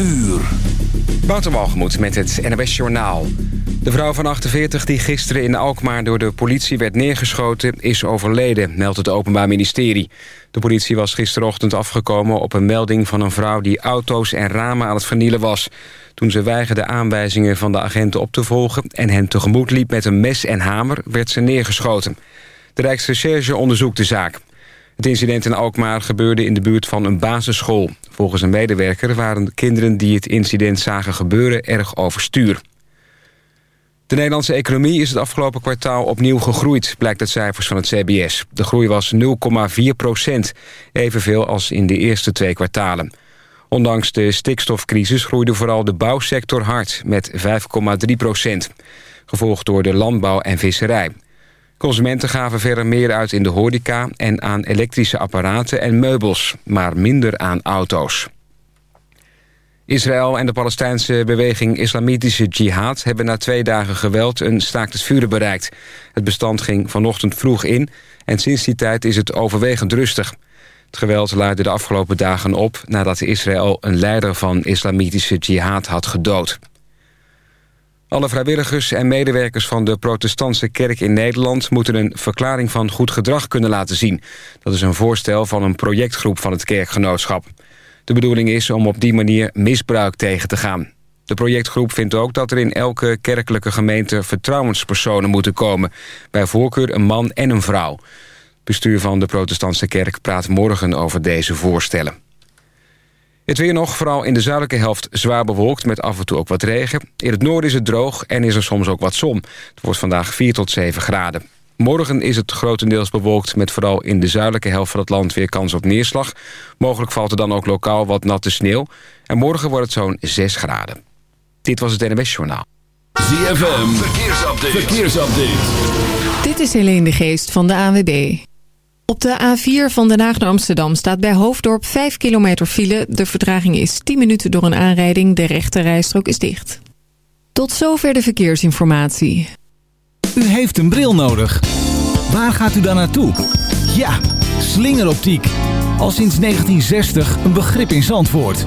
uur. Wouter met het NWS Journaal. De vrouw van 48 die gisteren in Alkmaar door de politie werd neergeschoten... is overleden, meldt het Openbaar Ministerie. De politie was gisterochtend afgekomen op een melding van een vrouw... die auto's en ramen aan het vernielen was. Toen ze weigerde aanwijzingen van de agenten op te volgen... en hen tegemoet liep met een mes en hamer, werd ze neergeschoten. De Rijksrecherche onderzoekt de zaak. Het incident in Alkmaar gebeurde in de buurt van een basisschool. Volgens een medewerker waren de kinderen die het incident zagen gebeuren erg overstuur. De Nederlandse economie is het afgelopen kwartaal opnieuw gegroeid... blijkt uit cijfers van het CBS. De groei was 0,4 procent, evenveel als in de eerste twee kwartalen. Ondanks de stikstofcrisis groeide vooral de bouwsector hard... met 5,3 procent, gevolgd door de landbouw en visserij. Consumenten gaven verder meer uit in de horeca en aan elektrische apparaten en meubels, maar minder aan auto's. Israël en de Palestijnse beweging Islamitische Jihad... hebben na twee dagen geweld een staakt het vuren bereikt. Het bestand ging vanochtend vroeg in... en sinds die tijd is het overwegend rustig. Het geweld leidde de afgelopen dagen op... nadat Israël een leider van Islamitische Jihad had gedood. Alle vrijwilligers en medewerkers van de protestantse kerk in Nederland... moeten een verklaring van goed gedrag kunnen laten zien. Dat is een voorstel van een projectgroep van het kerkgenootschap. De bedoeling is om op die manier misbruik tegen te gaan. De projectgroep vindt ook dat er in elke kerkelijke gemeente... vertrouwenspersonen moeten komen. Bij voorkeur een man en een vrouw. Het bestuur van de protestantse kerk praat morgen over deze voorstellen. Het weer nog, vooral in de zuidelijke helft zwaar bewolkt... met af en toe ook wat regen. In het noorden is het droog en is er soms ook wat zon. Het wordt vandaag 4 tot 7 graden. Morgen is het grotendeels bewolkt met vooral in de zuidelijke helft van het land weer kans op neerslag. Mogelijk valt er dan ook lokaal wat natte sneeuw. En morgen wordt het zo'n 6 graden. Dit was het NWS Journaal. ZFM, verkeersupdate. verkeersupdate. Dit is Helene de Geest van de AWB. Op de A4 van Den Haag naar Amsterdam staat bij Hoofddorp 5 kilometer file. De vertraging is 10 minuten door een aanrijding. De rechte rijstrook is dicht. Tot zover de verkeersinformatie. U heeft een bril nodig. Waar gaat u dan naartoe? Ja, slingeroptiek. Al sinds 1960 een begrip in Zandvoort.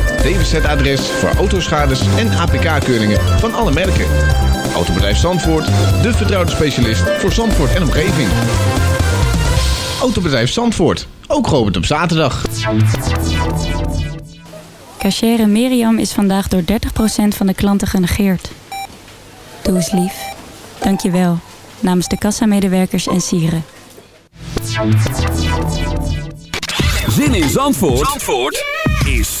DWZ-adres voor autoschades en APK-keuringen van alle merken. Autobedrijf Zandvoort, de vertrouwde specialist voor Zandvoort en omgeving. Autobedrijf Zandvoort, ook geopend op zaterdag. Cachere Miriam is vandaag door 30% van de klanten genegeerd. Doe eens lief. Dank je wel. Namens de kassamedewerkers en sieren. Zin in Zandvoort, Zandvoort is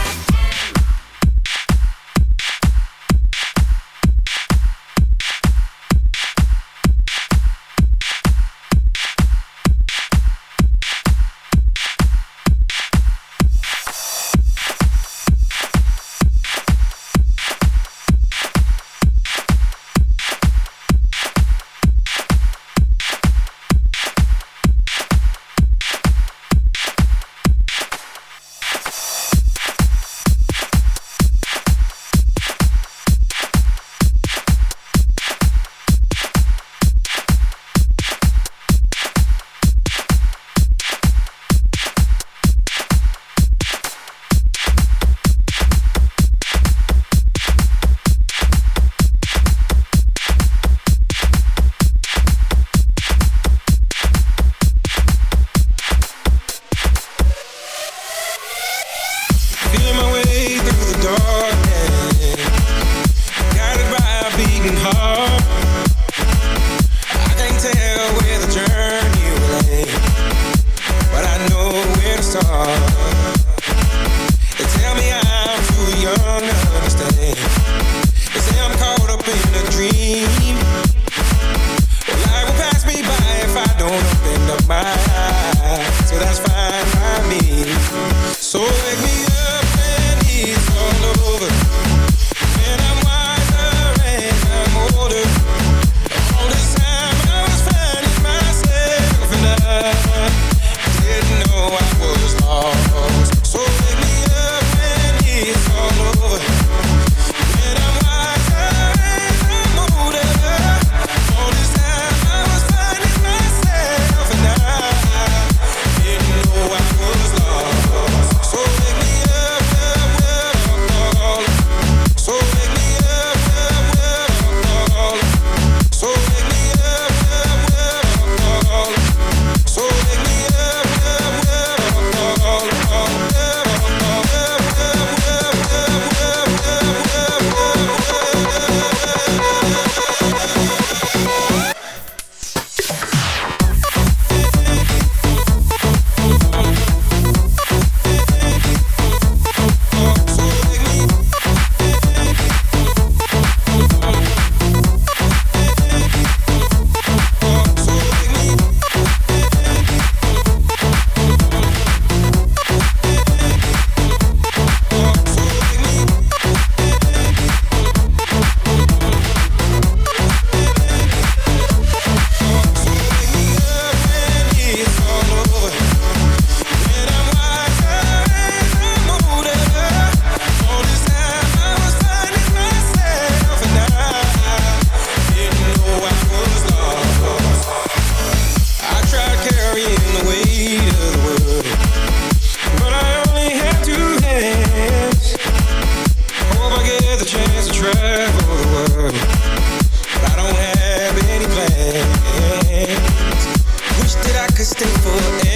So wake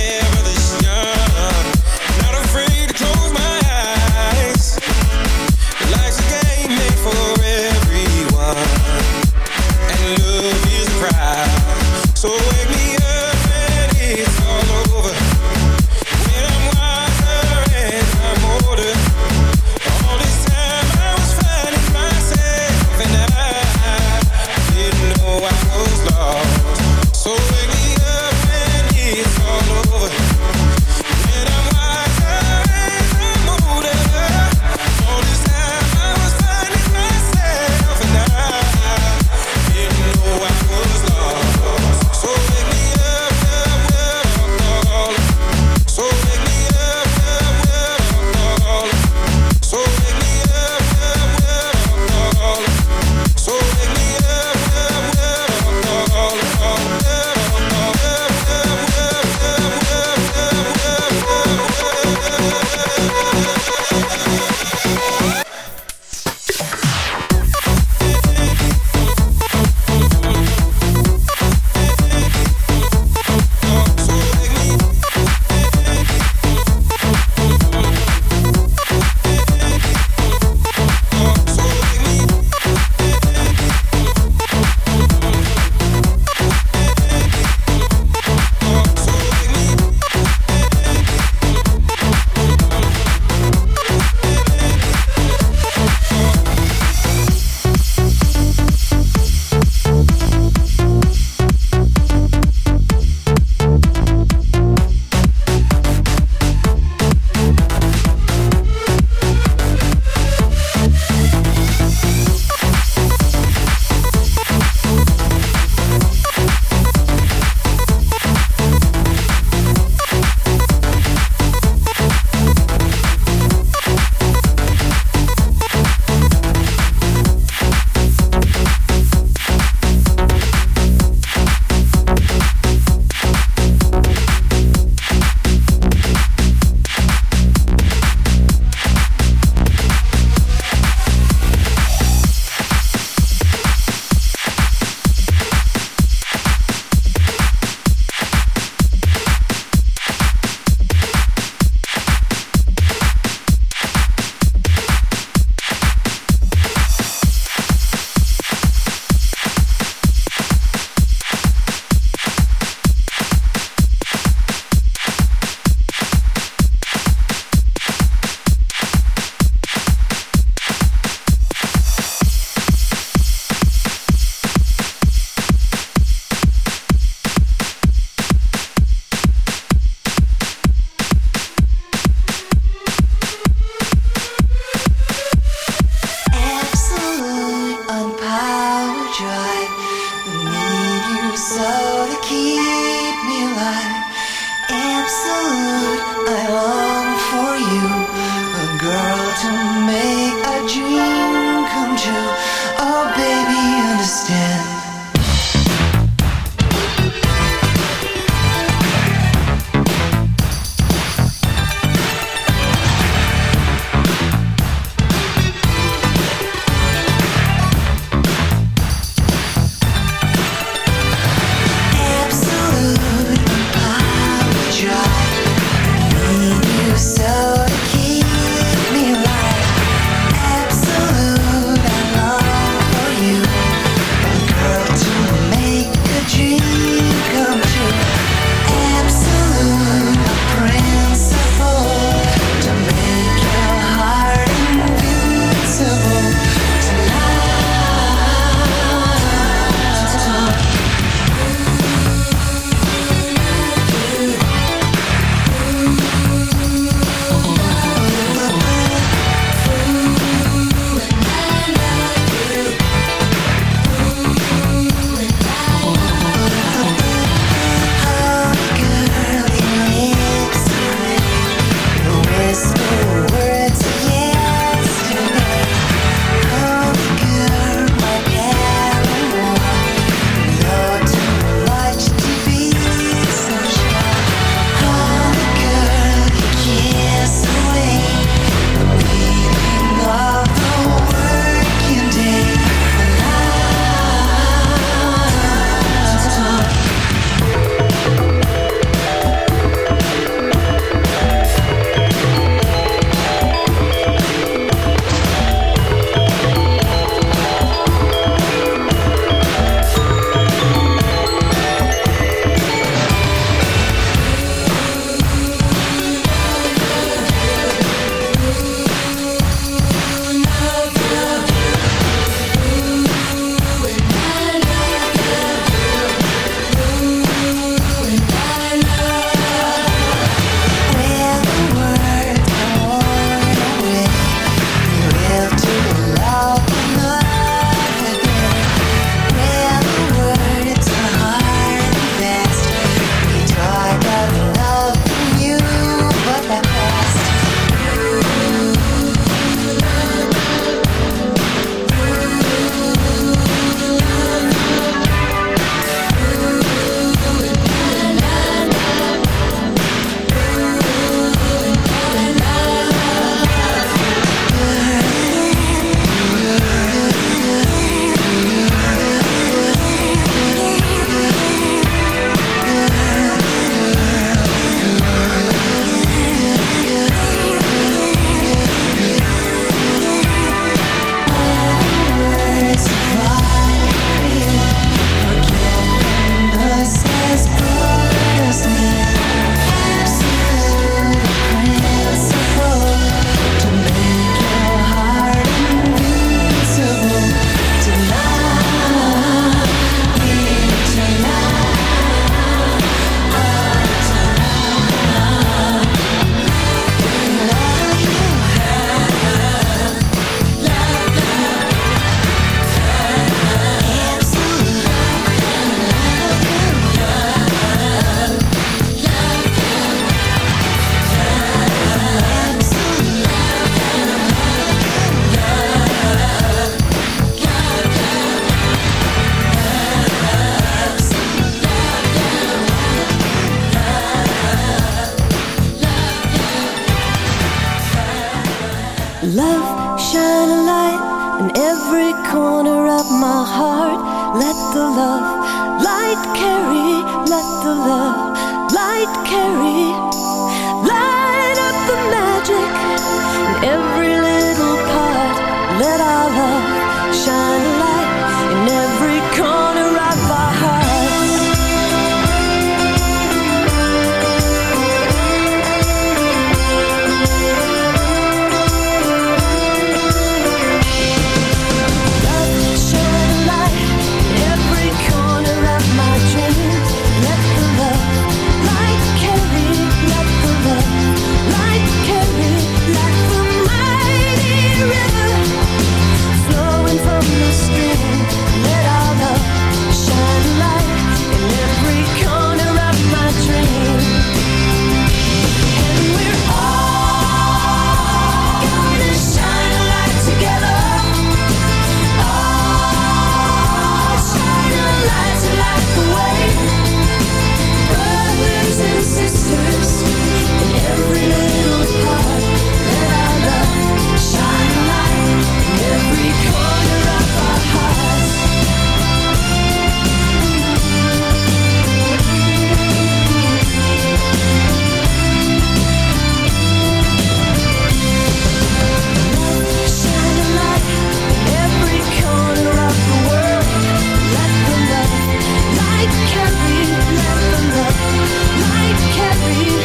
in every corner of my heart. Let the love light carry, let the love light carry. Light carries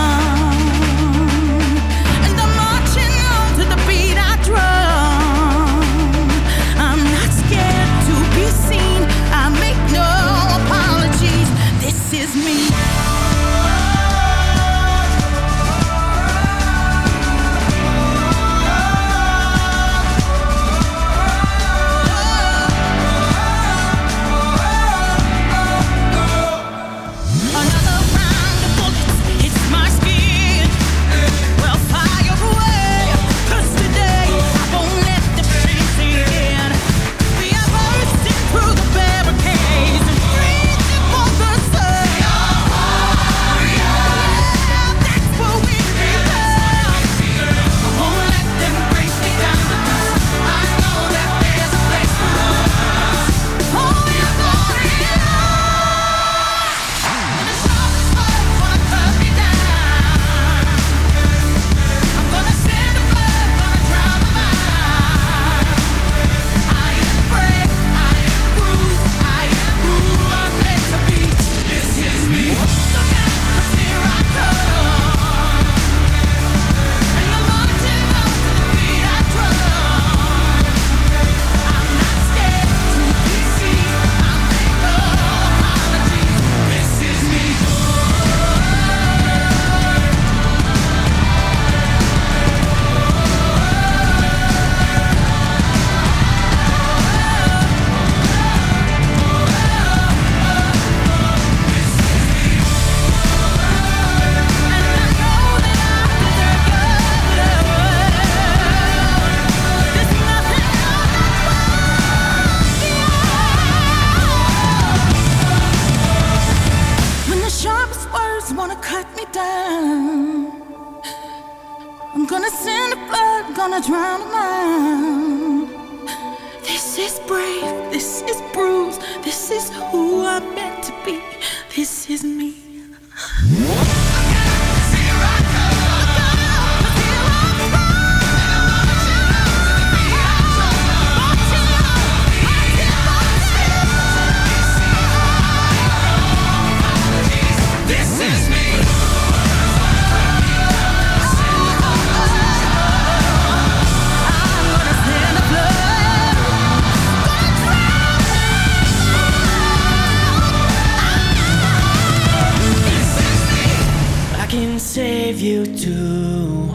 save you too.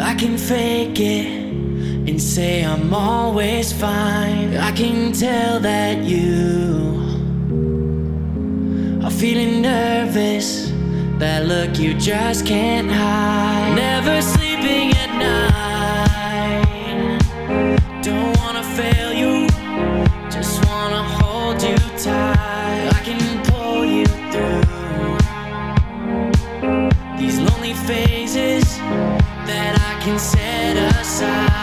I can fake it and say I'm always fine. I can tell that you are feeling nervous. That look you just can't hide. Never sleep. can set aside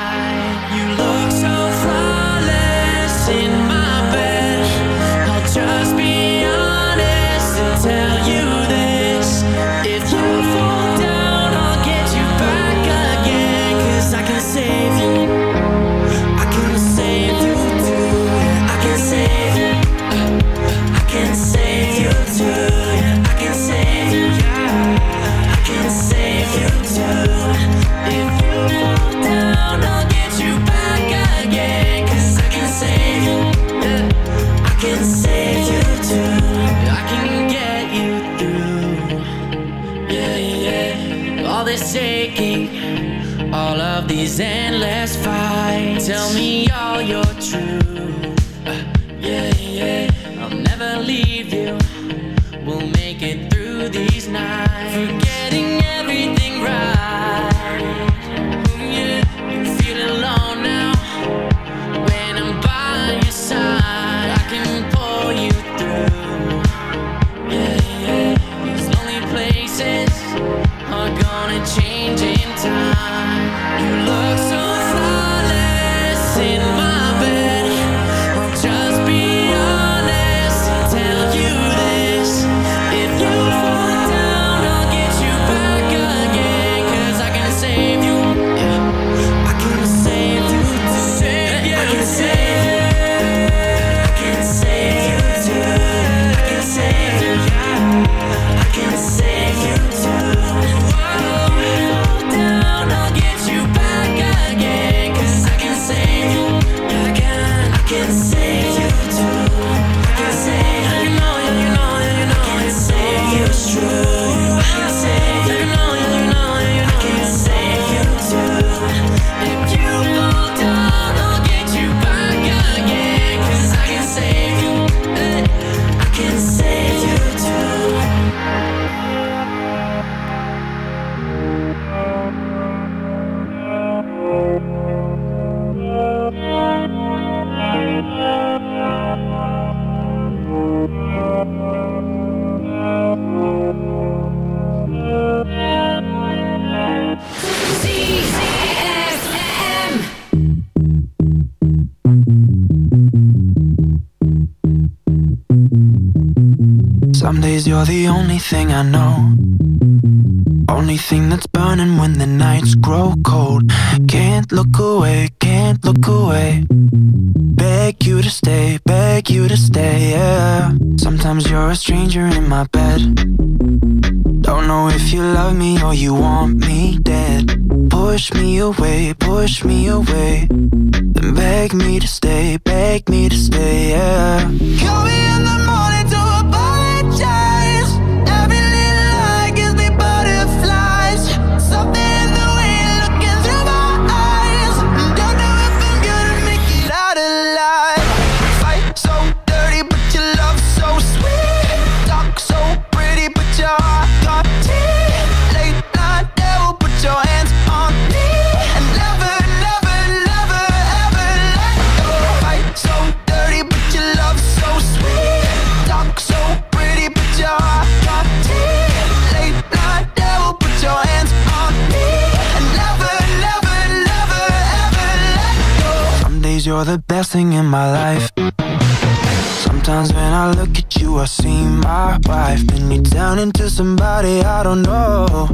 to somebody I don't know.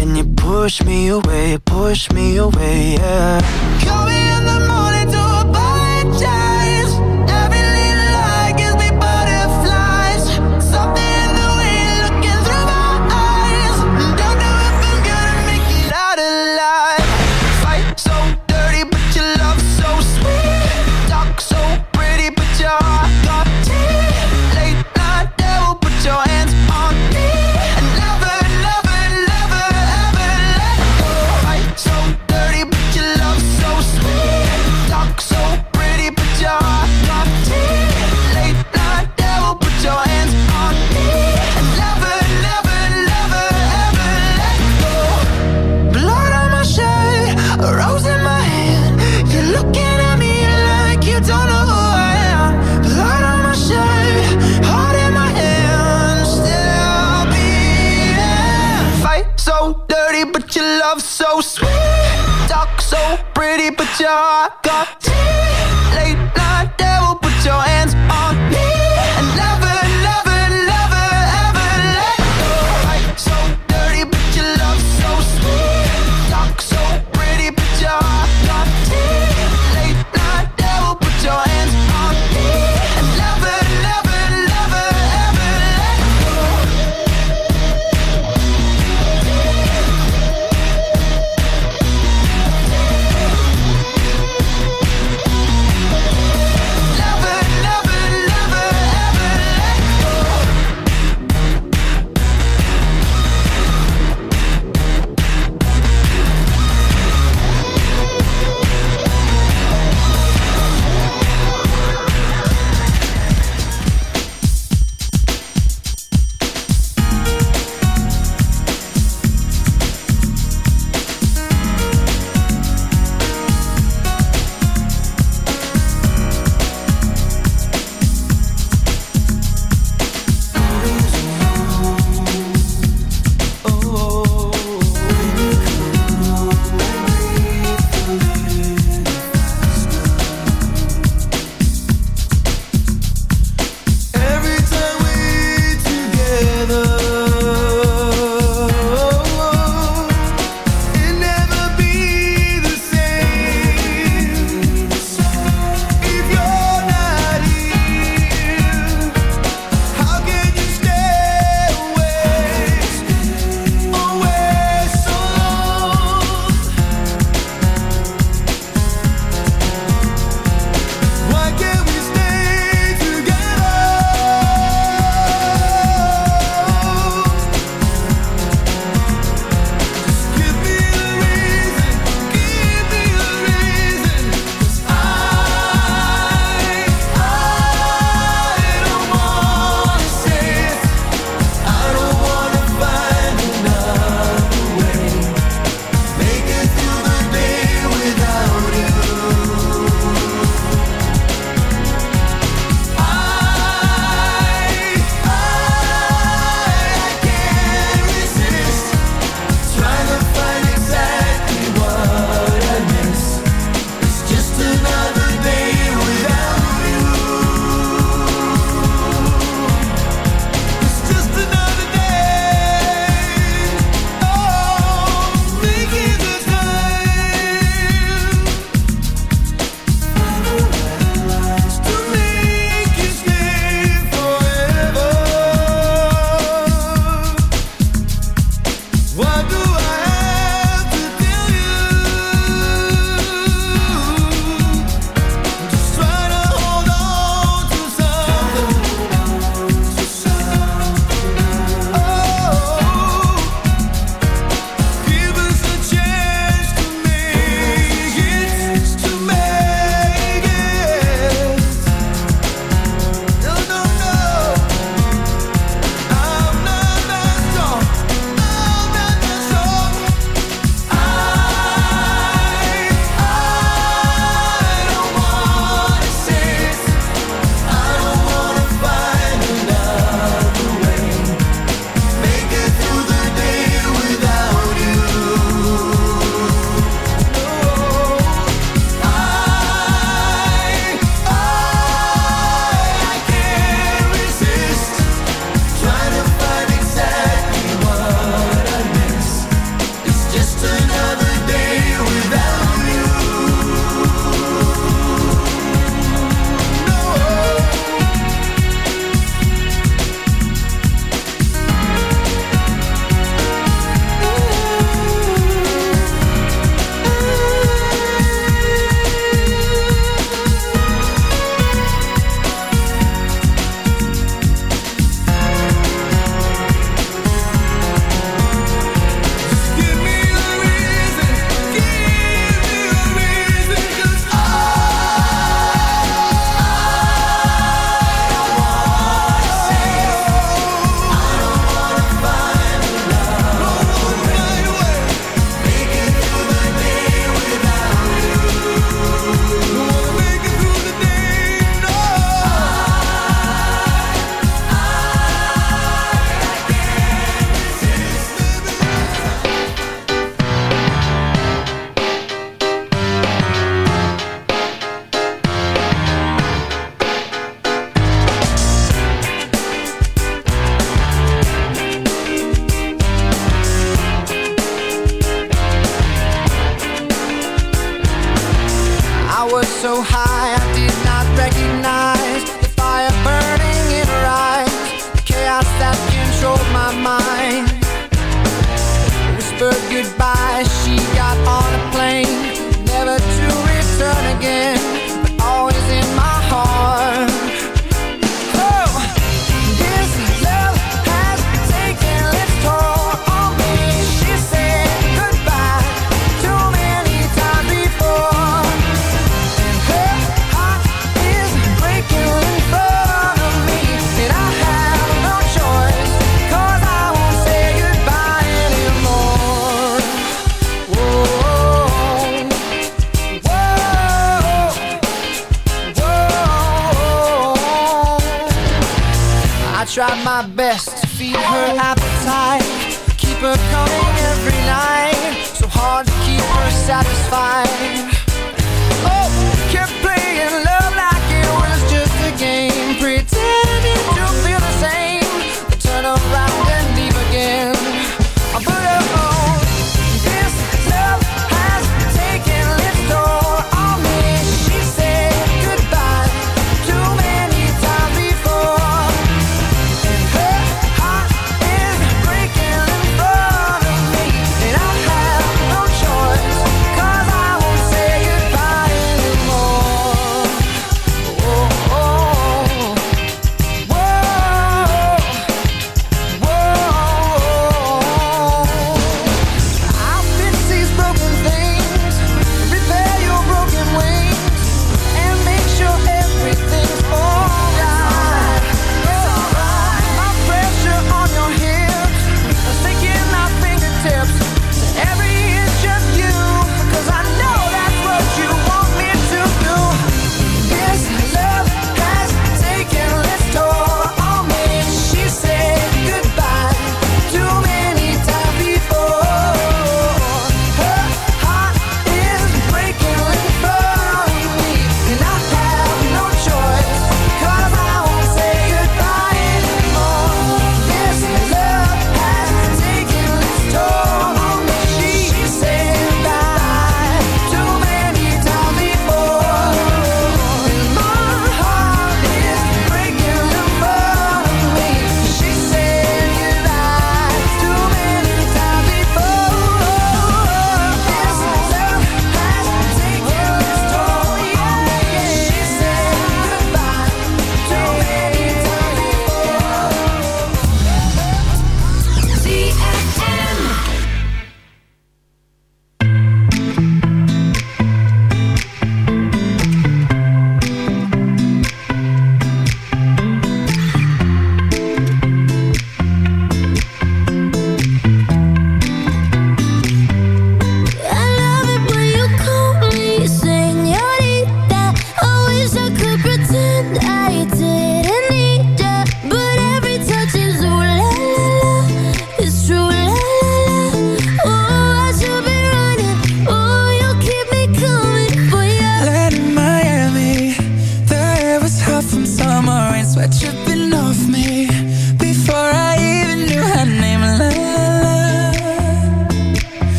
And you push me away, push me away, yeah. Call me in the morning. Talk so pretty, but you're a late night devil. My best to feed her. Appetite,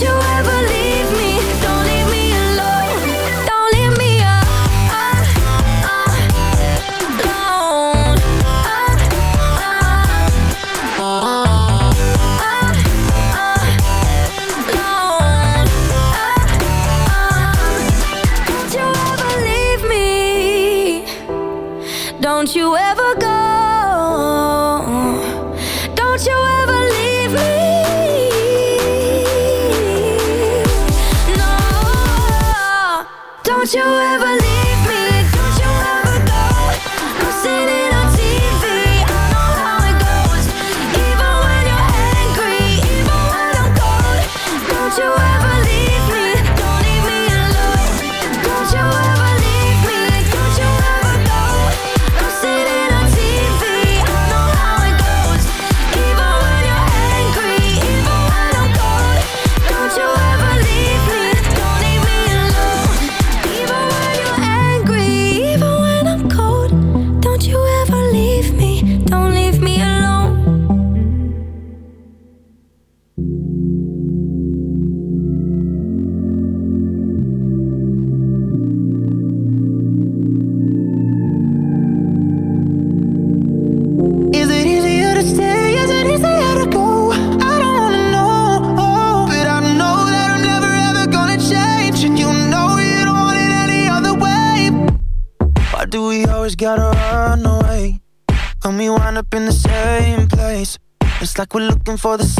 you ever you for the